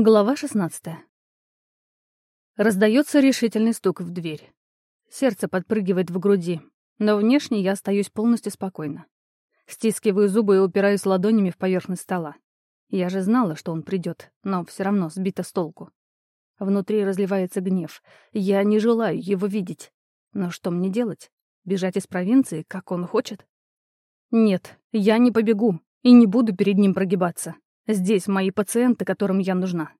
Глава 16. Раздается решительный стук в дверь. Сердце подпрыгивает в груди, но внешне я остаюсь полностью спокойна. Стискиваю зубы и упираюсь ладонями в поверхность стола. Я же знала, что он придет, но все равно сбита с толку. Внутри разливается гнев. Я не желаю его видеть. Но что мне делать? Бежать из провинции, как он хочет? Нет, я не побегу и не буду перед ним прогибаться. Здесь мои пациенты, которым я нужна.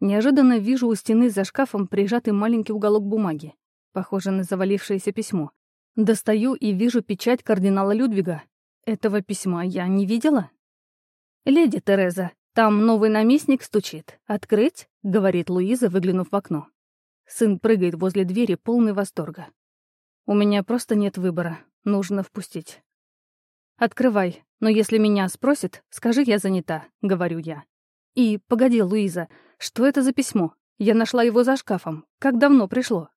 Неожиданно вижу у стены за шкафом прижатый маленький уголок бумаги, похоже на завалившееся письмо. Достаю и вижу печать кардинала Людвига. Этого письма я не видела. «Леди Тереза, там новый наместник стучит. Открыть?» — говорит Луиза, выглянув в окно. Сын прыгает возле двери, полный восторга. «У меня просто нет выбора. Нужно впустить». «Открывай, но если меня спросят, скажи, я занята», — говорю я. «И, погоди, Луиза, что это за письмо? Я нашла его за шкафом. Как давно пришло?»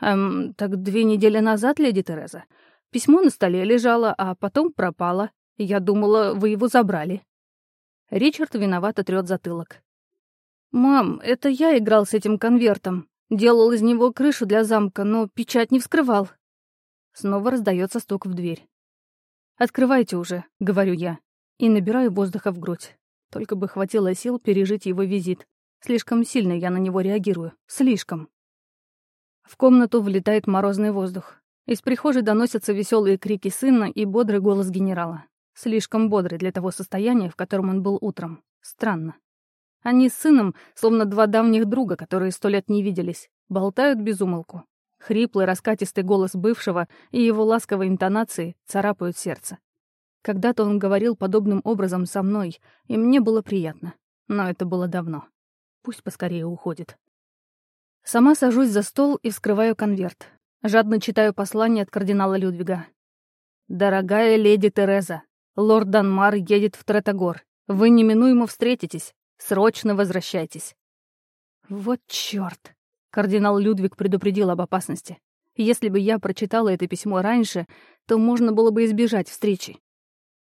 «Эм, так две недели назад, леди Тереза. Письмо на столе лежало, а потом пропало. Я думала, вы его забрали». Ричард виновато трёт затылок. «Мам, это я играл с этим конвертом. Делал из него крышу для замка, но печать не вскрывал». Снова раздается стук в дверь. «Открывайте уже», — говорю я, и набираю воздуха в грудь. Только бы хватило сил пережить его визит. Слишком сильно я на него реагирую. Слишком. В комнату влетает морозный воздух. Из прихожей доносятся веселые крики сына и бодрый голос генерала. Слишком бодрый для того состояния, в котором он был утром. Странно. Они с сыном, словно два давних друга, которые сто лет не виделись, болтают без умолку. Хриплый, раскатистый голос бывшего и его ласковые интонации царапают сердце. Когда-то он говорил подобным образом со мной, и мне было приятно. Но это было давно. Пусть поскорее уходит. Сама сажусь за стол и вскрываю конверт. Жадно читаю послание от кардинала Людвига. «Дорогая леди Тереза, лорд Данмар едет в Третогор. Вы неминуемо встретитесь. Срочно возвращайтесь». Вот чёрт. Кардинал Людвиг предупредил об опасности. Если бы я прочитала это письмо раньше, то можно было бы избежать встречи.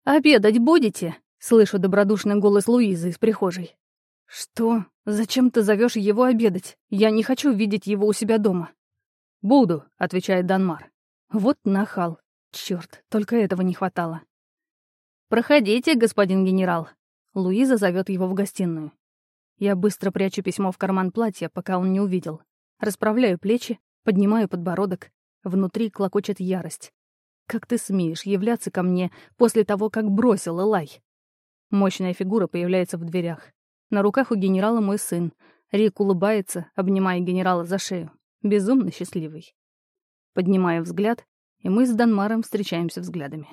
«Обедать будете?» — слышу добродушный голос Луизы из прихожей. «Что? Зачем ты зовешь его обедать? Я не хочу видеть его у себя дома». «Буду», — отвечает Данмар. «Вот нахал. Черт, только этого не хватало». «Проходите, господин генерал». Луиза зовет его в гостиную. Я быстро прячу письмо в карман платья, пока он не увидел. Расправляю плечи, поднимаю подбородок. Внутри клокочет ярость. «Как ты смеешь являться ко мне после того, как бросил Элай?» Мощная фигура появляется в дверях. На руках у генерала мой сын. Рик улыбается, обнимая генерала за шею. Безумно счастливый. Поднимаю взгляд, и мы с Данмаром встречаемся взглядами.